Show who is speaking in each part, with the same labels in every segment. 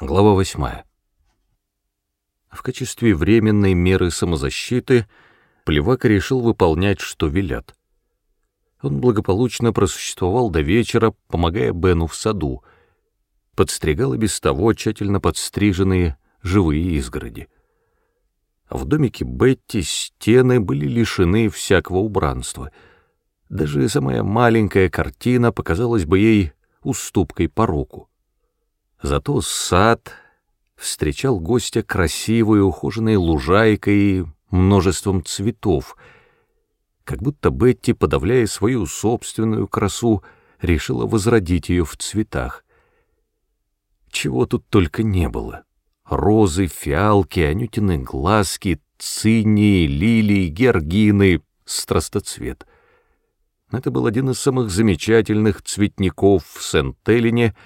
Speaker 1: Глава 8. В качестве временной меры самозащиты Плевака решил выполнять, что велят. Он благополучно просуществовал до вечера, помогая Бену в саду, подстригал и без того тщательно подстриженные живые изгороди. В домике Бетти стены были лишены всякого убранства. Даже самая маленькая картина показалась бы ей уступкой пороку. Зато сад встречал гостя красивой ухоженной лужайкой и множеством цветов, как будто Бетти, подавляя свою собственную красу, решила возродить ее в цветах. Чего тут только не было. Розы, фиалки, анютины глазки, цинии, лилии, георгины, страстоцвет. Это был один из самых замечательных цветников в Сент-Элине —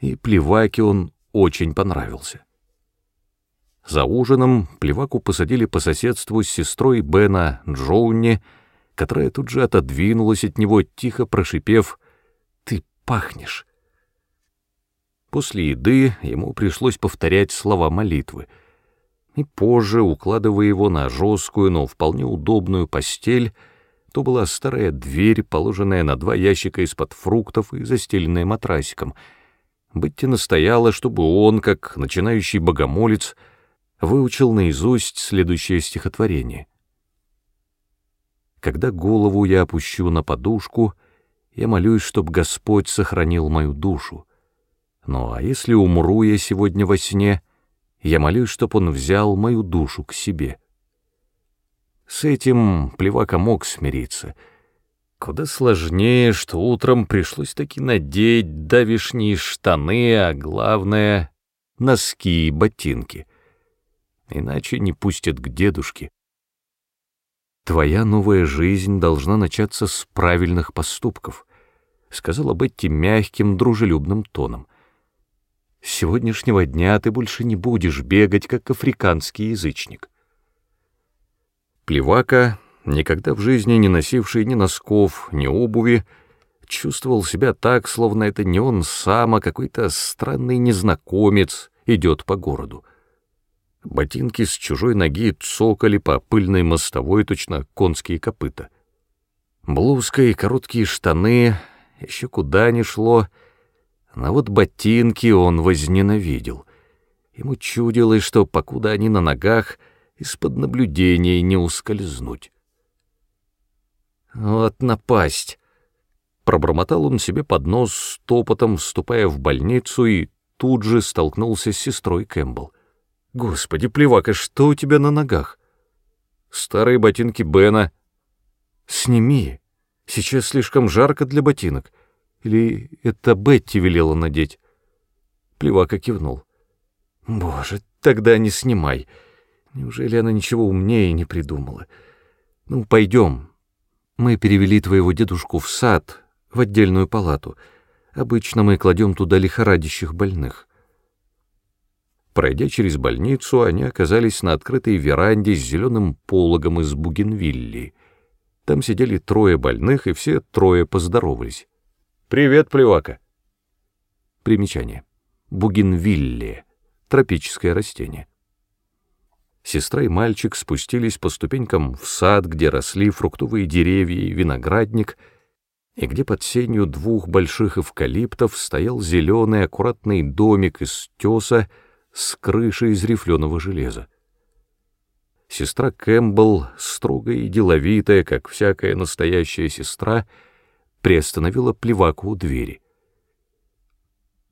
Speaker 1: и Плеваке он очень понравился. За ужином Плеваку посадили по соседству с сестрой Бена Джоуни, которая тут же отодвинулась от него, тихо прошипев «Ты пахнешь». После еды ему пришлось повторять слова молитвы, и позже, укладывая его на жесткую, но вполне удобную постель, то была старая дверь, положенная на два ящика из-под фруктов и застеленная матрасиком — Бетти настояла, чтобы он, как начинающий богомолец, выучил наизусть следующее стихотворение. «Когда голову я опущу на подушку, я молюсь, чтоб Господь сохранил мою душу. Ну а если умру я сегодня во сне, я молюсь, чтоб Он взял мою душу к себе». С этим Плевака мог смириться — Куда сложнее, что утром пришлось таки надеть давишние штаны, а главное — носки и ботинки. Иначе не пустят к дедушке. «Твоя новая жизнь должна начаться с правильных поступков», — сказала Бетти мягким, дружелюбным тоном. «С сегодняшнего дня ты больше не будешь бегать, как африканский язычник». Плевака никогда в жизни не носивший ни носков, ни обуви, чувствовал себя так, словно это не он сам, а какой-то странный незнакомец идет по городу. Ботинки с чужой ноги цокали по пыльной мостовой, точно конские копыта. Блузка и короткие штаны еще куда ни шло, но вот ботинки он возненавидел. Ему чудилось, что, покуда они на ногах, из-под наблюдения не ускользнуть. Вот напасть! Пробормотал он себе под нос, топотом вступая в больницу, и тут же столкнулся с сестрой Кэмпбелл. «Господи, плевака, что у тебя на ногах?» «Старые ботинки Бена». «Сними. Сейчас слишком жарко для ботинок. Или это Бетти велела надеть?» Плевака кивнул. «Боже, тогда не снимай. Неужели она ничего умнее не придумала? Ну, пойдем, мы перевели твоего дедушку в сад, в отдельную палату. Обычно мы кладем туда лихорадящих больных. Пройдя через больницу, они оказались на открытой веранде с зеленым пологом из бугенвилли. Там сидели трое больных, и все трое поздоровались. «Привет, плевака!» Примечание. Бугенвилле. Тропическое растение. Сестра и мальчик спустились по ступенькам в сад, где росли фруктовые деревья и виноградник, и где под сенью двух больших эвкалиптов стоял зеленый аккуратный домик из теса с крышей из рифленого железа. Сестра Кэмпбелл, строгая и деловитая, как всякая настоящая сестра, приостановила плеваку у двери.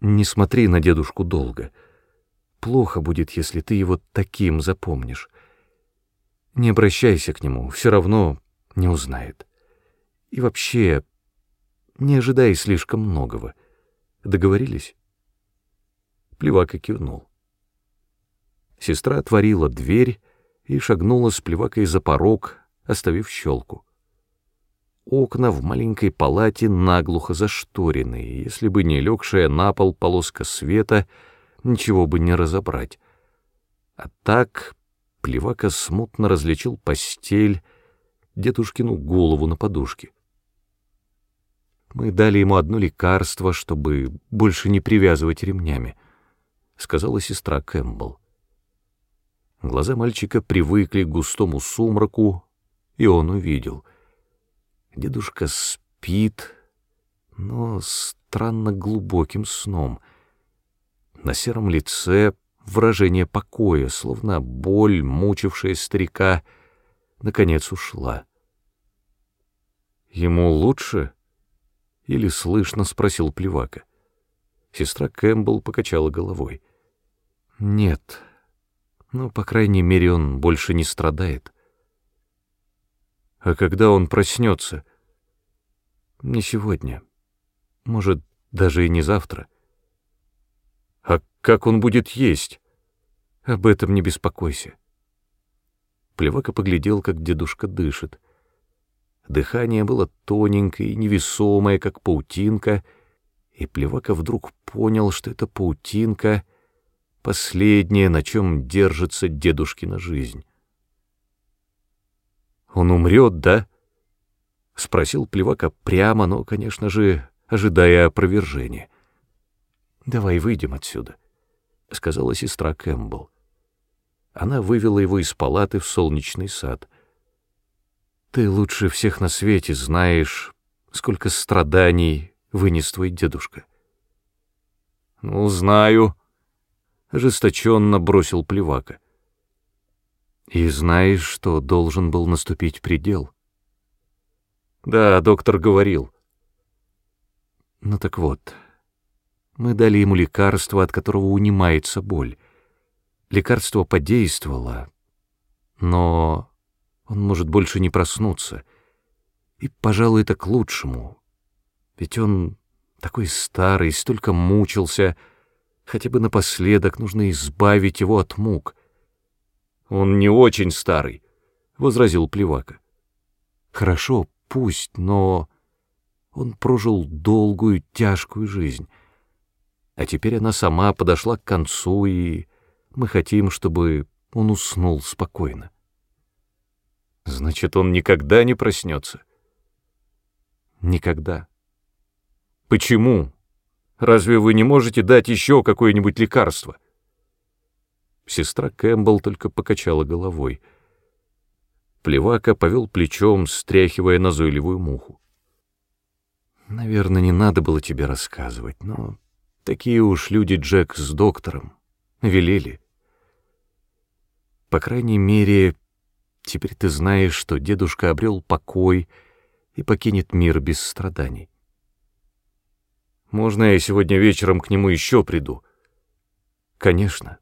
Speaker 1: «Не смотри на дедушку долго», Плохо будет, если ты его таким запомнишь. Не обращайся к нему, все равно не узнает. И вообще, не ожидай слишком многого. Договорились?» Плевака кивнул. Сестра отворила дверь и шагнула с плевакой за порог, оставив щелку. Окна в маленькой палате наглухо зашторены, если бы не легшая на пол полоска света — ничего бы не разобрать. А так Плевака смутно различил постель, дедушкину голову на подушке. Мы дали ему одно лекарство, чтобы больше не привязывать ремнями. — сказала сестра Кэмпбелл. Глаза мальчика привыкли к густому сумраку, и он увидел. Дедушка спит, но странно глубоким сном. На сером лице выражение покоя, словно боль, мучившая старика, наконец ушла. «Ему лучше?» — или слышно спросил Плевака. Сестра Кэмпбелл покачала головой. «Нет, ну, по крайней мере, он больше не страдает». «А когда он проснется?» «Не сегодня. Может, даже и не завтра». «А как он будет есть?» «Об этом не беспокойся». Плевака поглядел, как дедушка дышит. Дыхание было тоненькое и невесомое, как паутинка, и Плевака вдруг понял, что эта паутинка — последнее, на чем держится дедушкина жизнь. «Он умрет, да?» — спросил Плевака прямо, но, конечно же, ожидая опровержения. «Давай выйдем отсюда», — сказала сестра Кэмпбелл. Она вывела его из палаты в солнечный сад — ты лучше всех на свете знаешь, сколько страданий вынес твой дедушка. Ну, знаю, — ожесточенно бросил Плевака. И знаешь, что должен был наступить предел? Да, доктор говорил. Ну так вот, мы дали ему лекарство, от которого унимается боль. Лекарство подействовало, но он может больше не проснуться. И, пожалуй, это к лучшему. Ведь он такой старый, столько мучился. Хотя бы напоследок нужно избавить его от мук. «Он не очень старый», — возразил Плевака. «Хорошо, пусть, но он прожил долгую, тяжкую жизнь. А теперь она сама подошла к концу, и мы хотим, чтобы он уснул спокойно. Значит, он никогда не проснется. Никогда. Почему? Разве вы не можете дать еще какое-нибудь лекарство? Сестра Кэмпбелл только покачала головой. Плевака повел плечом, стряхивая назойливую муху. Наверное, не надо было тебе рассказывать, но такие уж люди Джек с доктором велели. По крайней мере, Теперь ты знаешь, что дедушка обрел покой и покинет мир без страданий. Можно я сегодня вечером к нему еще приду? Конечно.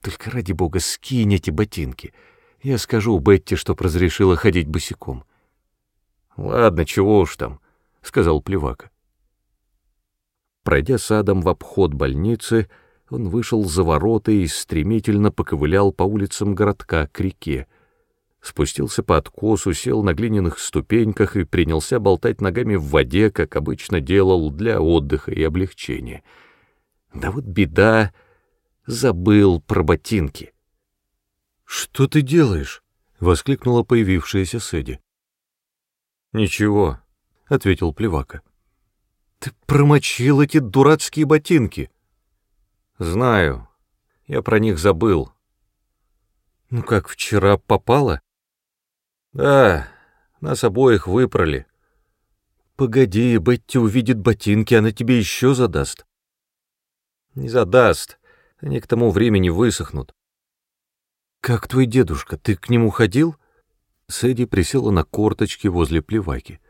Speaker 1: Только ради бога скинь эти ботинки. Я скажу Бетти, чтоб разрешила ходить босиком. Ладно, чего уж там, — сказал Плевака. Пройдя садом в обход больницы, он вышел за ворота и стремительно поковылял по улицам городка к реке, спустился по откосу, сел на глиняных ступеньках и принялся болтать ногами в воде, как обычно делал для отдыха и облегчения. Да вот беда, забыл про ботинки. «Что ты делаешь?» — воскликнула появившаяся Сэдди. «Ничего», — ответил Плевака. «Ты промочил эти дурацкие ботинки». «Знаю. Я про них забыл». «Ну как, вчера попало?» Да, нас обоих выпрали. Погоди, Бетти увидит ботинки, она тебе еще задаст. Не задаст, они к тому времени высохнут. Как твой дедушка, ты к нему ходил? Сэдди присела на корточки возле плеваки.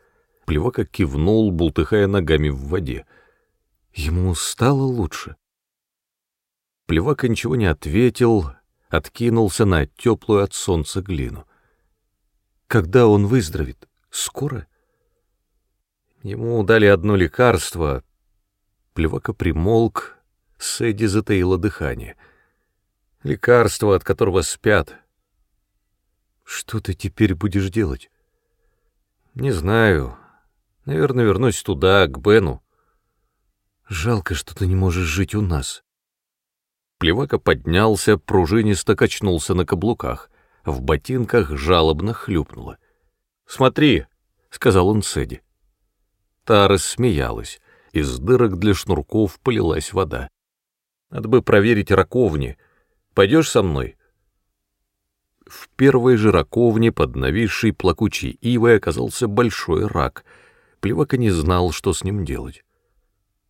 Speaker 1: Плевака кивнул, бултыхая ногами в воде. Ему стало лучше. Плевака ничего не ответил, откинулся на теплую от солнца глину. Когда он выздоровеет? Скоро? Ему дали одно лекарство. Плевака примолк, Сэдди затаила дыхание. Лекарство, от которого спят. Что ты теперь будешь делать? Не знаю. Наверное, вернусь туда, к Бену. Жалко, что ты не можешь жить у нас. Плевака поднялся, пружинисто качнулся на каблуках в ботинках жалобно хлюпнуло. «Смотри», — сказал он Сэдди. Та рассмеялась, из дырок для шнурков полилась вода. Надо бы проверить раковни. Пойдешь со мной?» В первой же раковне под нависшей плакучей ивой оказался большой рак. Плевака не знал, что с ним делать.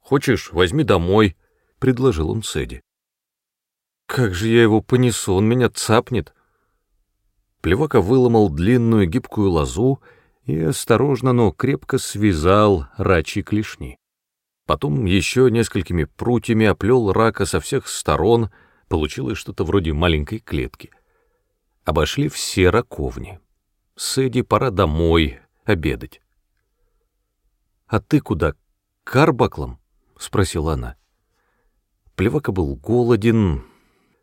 Speaker 1: «Хочешь, возьми домой», — предложил он Сэдди. «Как же я его понесу, он меня цапнет». Плевака выломал длинную гибкую лозу и осторожно, но крепко связал рачьи клешни. Потом еще несколькими прутьями оплел рака со всех сторон, получилось что-то вроде маленькой клетки. Обошли все раковни. Сэдди, пора домой обедать. «А ты куда? К Арбаклам?» — спросила она. Плевака был голоден,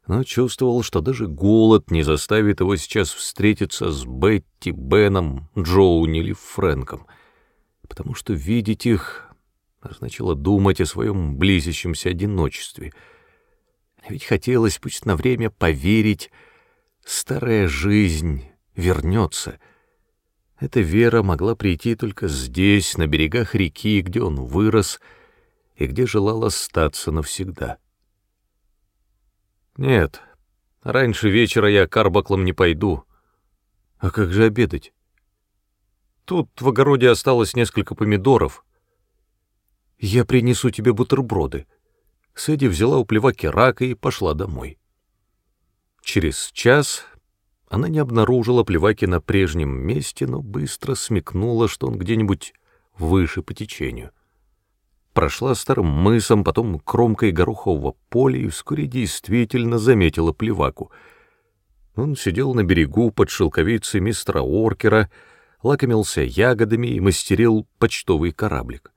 Speaker 1: но чувствовал, что даже голод не заставит его сейчас встретиться с Бетти, Беном, Джоуни или Фрэнком, потому что видеть их значило думать о своем близящемся одиночестве. Ведь хотелось пусть на время поверить, старая жизнь вернется. Эта вера могла прийти только здесь, на берегах реки, где он вырос и где желал остаться навсегда. Нет, раньше вечера я к Арбаклам не пойду. А как же обедать? Тут в огороде осталось несколько помидоров — «Я принесу тебе бутерброды». Сэдди взяла у плеваки рака и пошла домой. Через час она не обнаружила плеваки на прежнем месте, но быстро смекнула, что он где-нибудь выше по течению. Прошла старым мысом, потом кромкой горохового поля и вскоре действительно заметила плеваку. Он сидел на берегу под шелковицей мистера Оркера, лакомился ягодами и мастерил почтовый кораблик.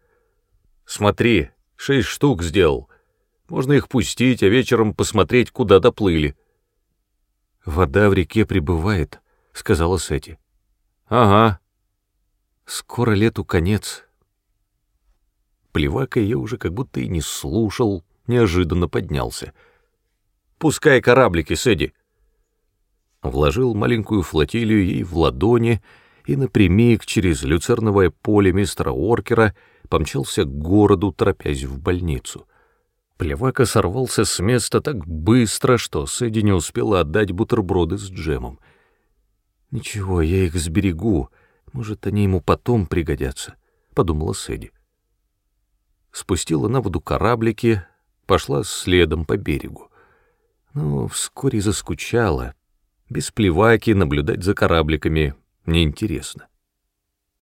Speaker 1: Смотри, шесть штук сделал. Можно их пустить, а вечером посмотреть, куда доплыли. Вода в реке прибывает, сказала Сети. Ага. Скоро лету конец. Плевака ее уже как будто и не слушал, неожиданно поднялся. Пускай кораблики, Сэдди. Вложил маленькую флотилию ей в ладони и напрямик через люцерновое поле мистера Оркера — помчался к городу, торопясь в больницу. Плевака сорвался с места так быстро, что Сэдди не успела отдать бутерброды с джемом. «Ничего, я их сберегу, может, они ему потом пригодятся», — подумала Сэдди. Спустила на воду кораблики, пошла следом по берегу. Но вскоре заскучала. Без плеваки наблюдать за корабликами неинтересно.